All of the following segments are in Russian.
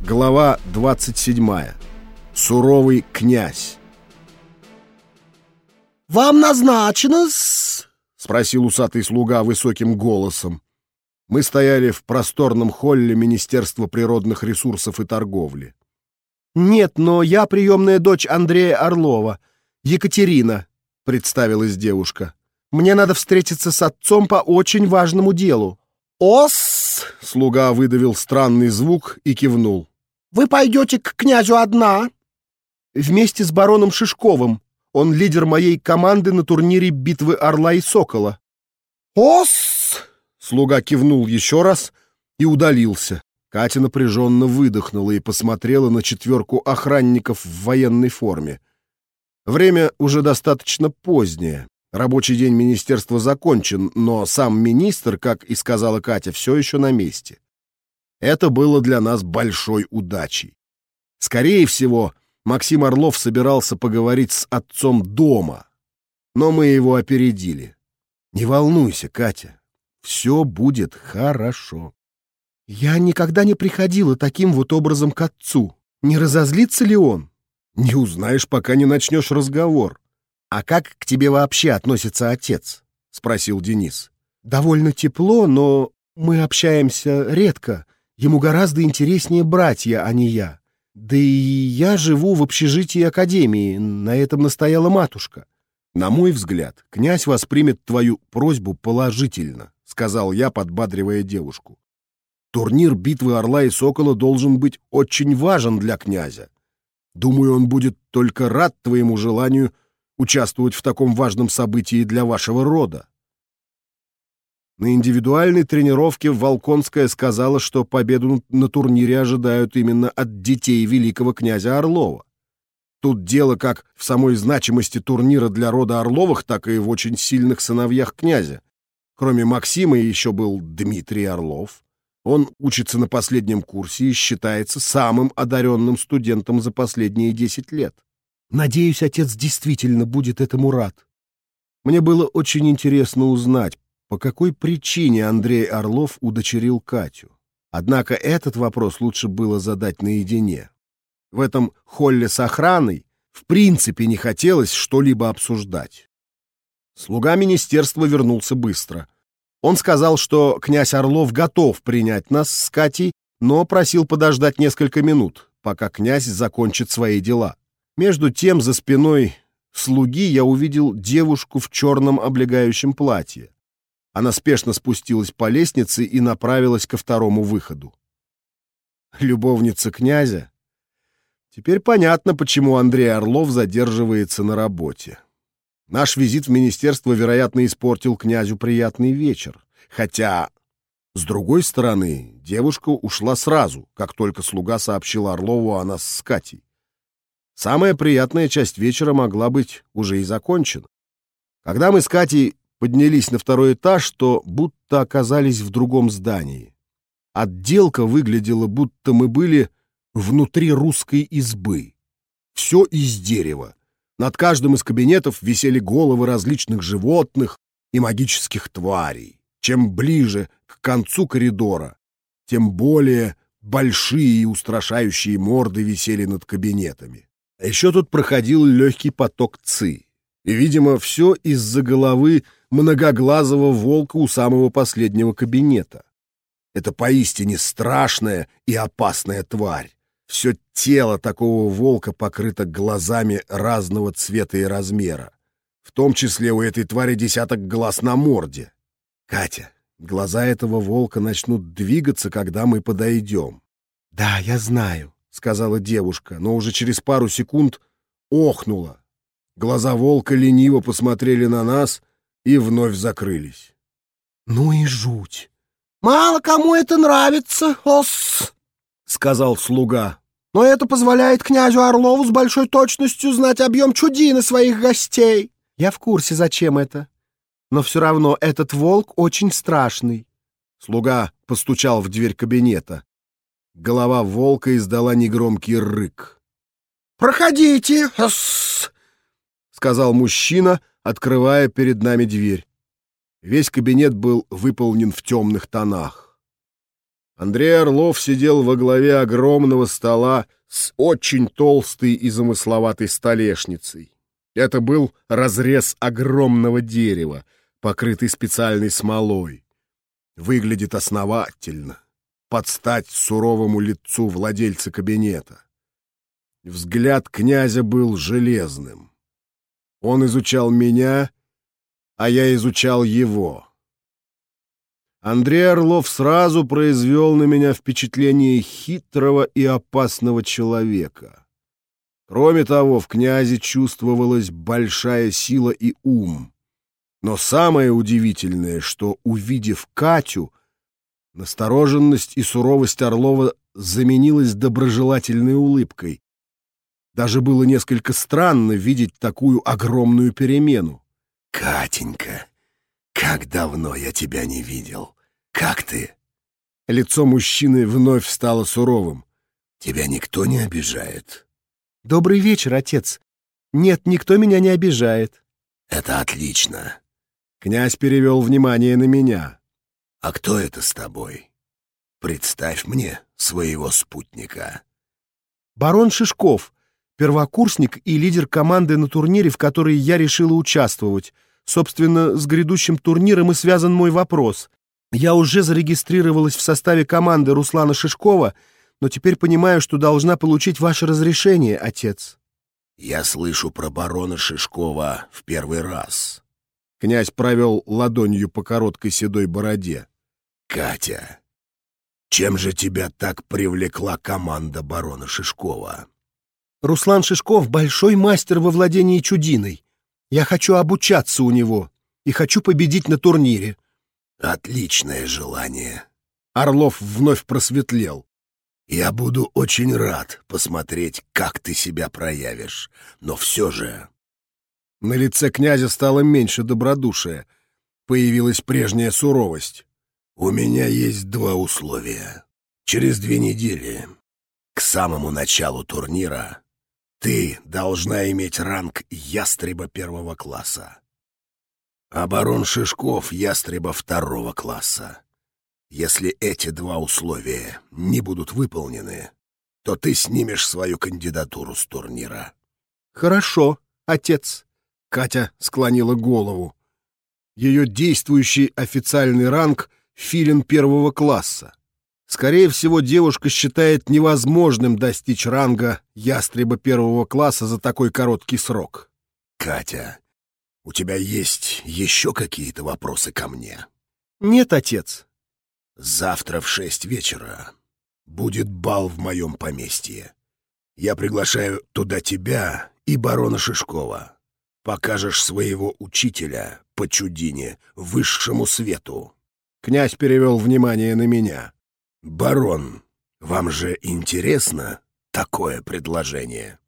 Глава 27. Суровый князь. «Вам назначено-с?» — спросил усатый слуга высоким голосом. Мы стояли в просторном холле Министерства природных ресурсов и торговли. «Нет, но я приемная дочь Андрея Орлова, Екатерина», — представилась девушка. «Мне надо встретиться с отцом по очень важному делу». «Ос!» — слуга выдавил странный звук и кивнул. «Вы пойдете к князю одна?» «Вместе с бароном Шишковым. Он лидер моей команды на турнире битвы Орла и Сокола». «Ос!» — слуга кивнул еще раз и удалился. Катя напряженно выдохнула и посмотрела на четверку охранников в военной форме. Время уже достаточно позднее. Рабочий день министерства закончен, но сам министр, как и сказала Катя, все еще на месте. Это было для нас большой удачей. Скорее всего, Максим Орлов собирался поговорить с отцом дома, но мы его опередили. Не волнуйся, Катя, все будет хорошо. Я никогда не приходила таким вот образом к отцу. Не разозлится ли он? Не узнаешь, пока не начнешь разговор. «А как к тебе вообще относится отец?» — спросил Денис. «Довольно тепло, но мы общаемся редко. Ему гораздо интереснее братья, а не я. Да и я живу в общежитии Академии, на этом настояла матушка. На мой взгляд, князь воспримет твою просьбу положительно», — сказал я, подбадривая девушку. «Турнир битвы Орла и Сокола должен быть очень важен для князя. Думаю, он будет только рад твоему желанию — участвовать в таком важном событии для вашего рода. На индивидуальной тренировке Волконская сказала, что победу на турнире ожидают именно от детей великого князя Орлова. Тут дело как в самой значимости турнира для рода Орловых, так и в очень сильных сыновьях князя. Кроме Максима еще был Дмитрий Орлов. Он учится на последнем курсе и считается самым одаренным студентом за последние 10 лет. Надеюсь, отец действительно будет этому рад. Мне было очень интересно узнать, по какой причине Андрей Орлов удочерил Катю. Однако этот вопрос лучше было задать наедине. В этом холле с охраной в принципе не хотелось что-либо обсуждать. Слуга министерства вернулся быстро. Он сказал, что князь Орлов готов принять нас с Катей, но просил подождать несколько минут, пока князь закончит свои дела. Между тем, за спиной слуги я увидел девушку в черном облегающем платье. Она спешно спустилась по лестнице и направилась ко второму выходу. Любовница князя? Теперь понятно, почему Андрей Орлов задерживается на работе. Наш визит в министерство, вероятно, испортил князю приятный вечер. Хотя, с другой стороны, девушка ушла сразу, как только слуга сообщил Орлову о нас с Катей. Самая приятная часть вечера могла быть уже и закончена. Когда мы с Катей поднялись на второй этаж, то будто оказались в другом здании. Отделка выглядела, будто мы были внутри русской избы. Все из дерева. Над каждым из кабинетов висели головы различных животных и магических тварей. Чем ближе к концу коридора, тем более большие и устрашающие морды висели над кабинетами. А еще тут проходил легкий поток ци. И, видимо, все из-за головы многоглазого волка у самого последнего кабинета. Это поистине страшная и опасная тварь. Все тело такого волка покрыто глазами разного цвета и размера. В том числе у этой твари десяток глаз на морде. Катя, глаза этого волка начнут двигаться, когда мы подойдем. Да, я знаю, — сказала девушка, но уже через пару секунд охнула. Глаза волка лениво посмотрели на нас и вновь закрылись. «Ну и жуть!» «Мало кому это нравится, ос!» — сказал слуга. «Но это позволяет князю Орлову с большой точностью знать объем чудины своих гостей». «Я в курсе, зачем это. Но все равно этот волк очень страшный». Слуга постучал в дверь кабинета. Голова волка издала негромкий рык. «Проходите!» — сказал мужчина, открывая перед нами дверь. Весь кабинет был выполнен в темных тонах. Андрей Орлов сидел во главе огромного стола с очень толстой и замысловатой столешницей. Это был разрез огромного дерева, покрытый специальной смолой. Выглядит основательно, под стать суровому лицу владельца кабинета. Взгляд князя был железным. Он изучал меня, а я изучал его. Андрей Орлов сразу произвел на меня впечатление хитрого и опасного человека. Кроме того, в князе чувствовалась большая сила и ум. Но самое удивительное, что, увидев Катю, настороженность и суровость Орлова заменилась доброжелательной улыбкой. Даже было несколько странно видеть такую огромную перемену. «Катенька, как давно я тебя не видел! Как ты?» Лицо мужчины вновь стало суровым. «Тебя никто не обижает?» «Добрый вечер, отец. Нет, никто меня не обижает». «Это отлично». Князь перевел внимание на меня. «А кто это с тобой? Представь мне своего спутника». «Барон Шишков, первокурсник и лидер команды на турнире, в которой я решила участвовать. Собственно, с грядущим турниром и связан мой вопрос. Я уже зарегистрировалась в составе команды Руслана Шишкова, но теперь понимаю, что должна получить ваше разрешение, отец. Я слышу про барона Шишкова в первый раз. Князь провел ладонью по короткой седой бороде. Катя, чем же тебя так привлекла команда барона Шишкова? Руслан Шишков — большой мастер во владении чудиной. Я хочу обучаться у него и хочу победить на турнире. Отличное желание. Орлов вновь просветлел. Я буду очень рад посмотреть, как ты себя проявишь. Но все же... На лице князя стало меньше добродушия. Появилась прежняя суровость. У меня есть два условия. Через две недели, к самому началу турнира, ты должна иметь ранг ястреба первого класса. А барон Шишков — ястреба второго класса. Если эти два условия не будут выполнены, то ты снимешь свою кандидатуру с турнира. «Хорошо, отец», — Катя склонила голову. Ее действующий официальный ранг — филин первого класса. Скорее всего, девушка считает невозможным достичь ранга ястреба первого класса за такой короткий срок. «Катя, у тебя есть еще какие-то вопросы ко мне?» «Нет, отец». «Завтра в шесть вечера будет бал в моем поместье. Я приглашаю туда тебя и барона Шишкова. Покажешь своего учителя по чудине высшему свету». Князь перевел внимание на меня. «Барон, вам же интересно такое предложение?»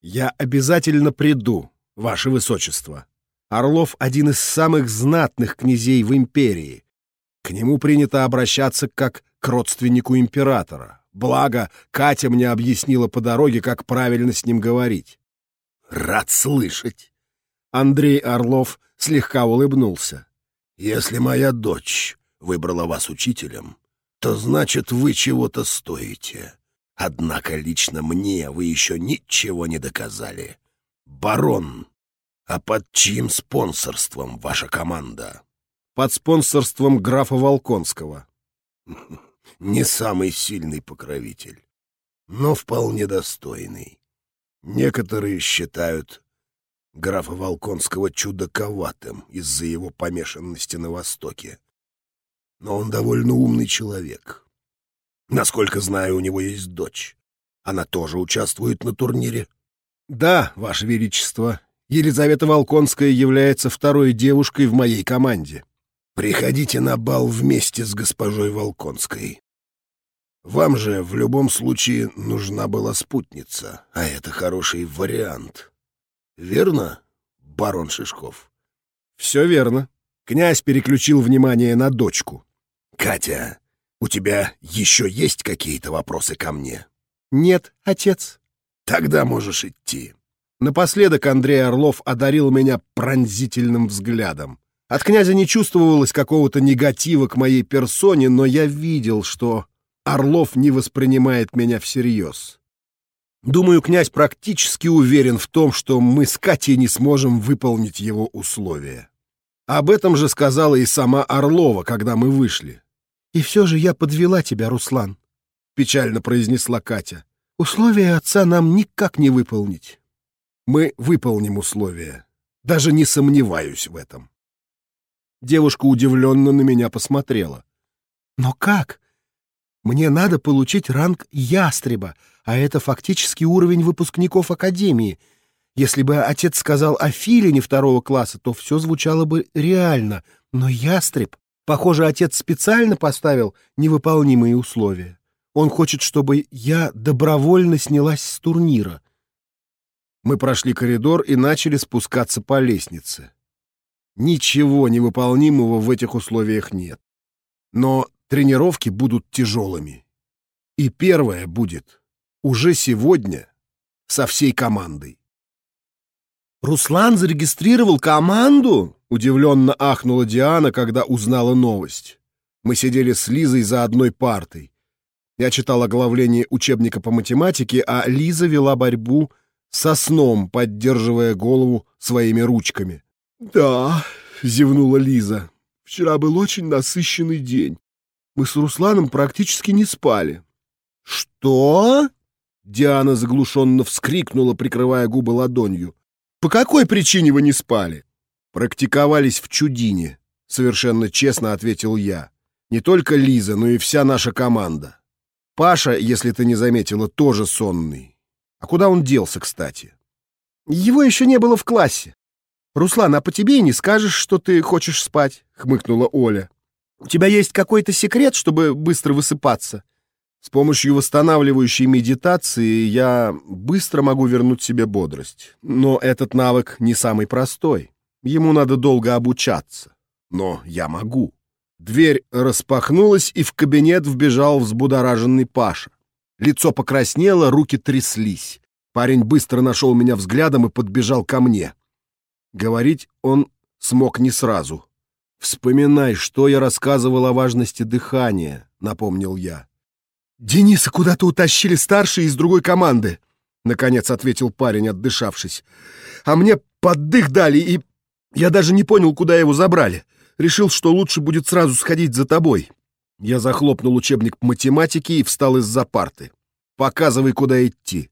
«Я обязательно приду, ваше высочество. Орлов — один из самых знатных князей в империи. К нему принято обращаться как к родственнику императора. Благо, Катя мне объяснила по дороге, как правильно с ним говорить». «Рад слышать!» Андрей Орлов слегка улыбнулся. «Если моя дочь выбрала вас учителем, то значит, вы чего-то стоите. Однако лично мне вы еще ничего не доказали. Барон, а под чьим спонсорством ваша команда? Под спонсорством графа Волконского. Не самый сильный покровитель, но вполне достойный. Некоторые считают графа Волконского чудаковатым из-за его помешанности на Востоке но он довольно умный человек. Насколько знаю, у него есть дочь. Она тоже участвует на турнире? Да, Ваше Величество. Елизавета Волконская является второй девушкой в моей команде. Приходите на бал вместе с госпожой Волконской. Вам же в любом случае нужна была спутница, а это хороший вариант. Верно, барон Шишков? Все верно. Князь переключил внимание на дочку. «Катя, у тебя еще есть какие-то вопросы ко мне?» «Нет, отец». «Тогда можешь идти». Напоследок Андрей Орлов одарил меня пронзительным взглядом. От князя не чувствовалось какого-то негатива к моей персоне, но я видел, что Орлов не воспринимает меня всерьез. Думаю, князь практически уверен в том, что мы с Катей не сможем выполнить его условия. Об этом же сказала и сама Орлова, когда мы вышли. «И все же я подвела тебя, Руслан», — печально произнесла Катя. «Условия отца нам никак не выполнить». «Мы выполним условия. Даже не сомневаюсь в этом». Девушка удивленно на меня посмотрела. «Но как? Мне надо получить ранг ястреба, а это фактически уровень выпускников Академии. Если бы отец сказал о филине второго класса, то все звучало бы реально. Но ястреб... Похоже, отец специально поставил невыполнимые условия. Он хочет, чтобы я добровольно снялась с турнира. Мы прошли коридор и начали спускаться по лестнице. Ничего невыполнимого в этих условиях нет. Но тренировки будут тяжелыми. И первое будет уже сегодня со всей командой. «Руслан зарегистрировал команду?» — удивленно ахнула Диана, когда узнала новость. Мы сидели с Лизой за одной партой. Я читал оглавление учебника по математике, а Лиза вела борьбу со сном, поддерживая голову своими ручками. «Да», — зевнула Лиза, — «вчера был очень насыщенный день. Мы с Русланом практически не спали». «Что?» — Диана заглушенно вскрикнула, прикрывая губы ладонью. «По какой причине вы не спали?» «Практиковались в чудине», — совершенно честно ответил я. «Не только Лиза, но и вся наша команда. Паша, если ты не заметила, тоже сонный. А куда он делся, кстати?» «Его еще не было в классе. Руслан, а по тебе и не скажешь, что ты хочешь спать», — хмыкнула Оля. «У тебя есть какой-то секрет, чтобы быстро высыпаться?» С помощью восстанавливающей медитации я быстро могу вернуть себе бодрость. Но этот навык не самый простой. Ему надо долго обучаться. Но я могу. Дверь распахнулась, и в кабинет вбежал взбудораженный Паша. Лицо покраснело, руки тряслись. Парень быстро нашел меня взглядом и подбежал ко мне. Говорить он смог не сразу. «Вспоминай, что я рассказывал о важности дыхания», — напомнил я. «Дениса куда-то утащили старшие из другой команды», — наконец ответил парень, отдышавшись. «А мне поддых дали, и я даже не понял, куда его забрали. Решил, что лучше будет сразу сходить за тобой». Я захлопнул учебник математики и встал из-за парты. «Показывай, куда идти».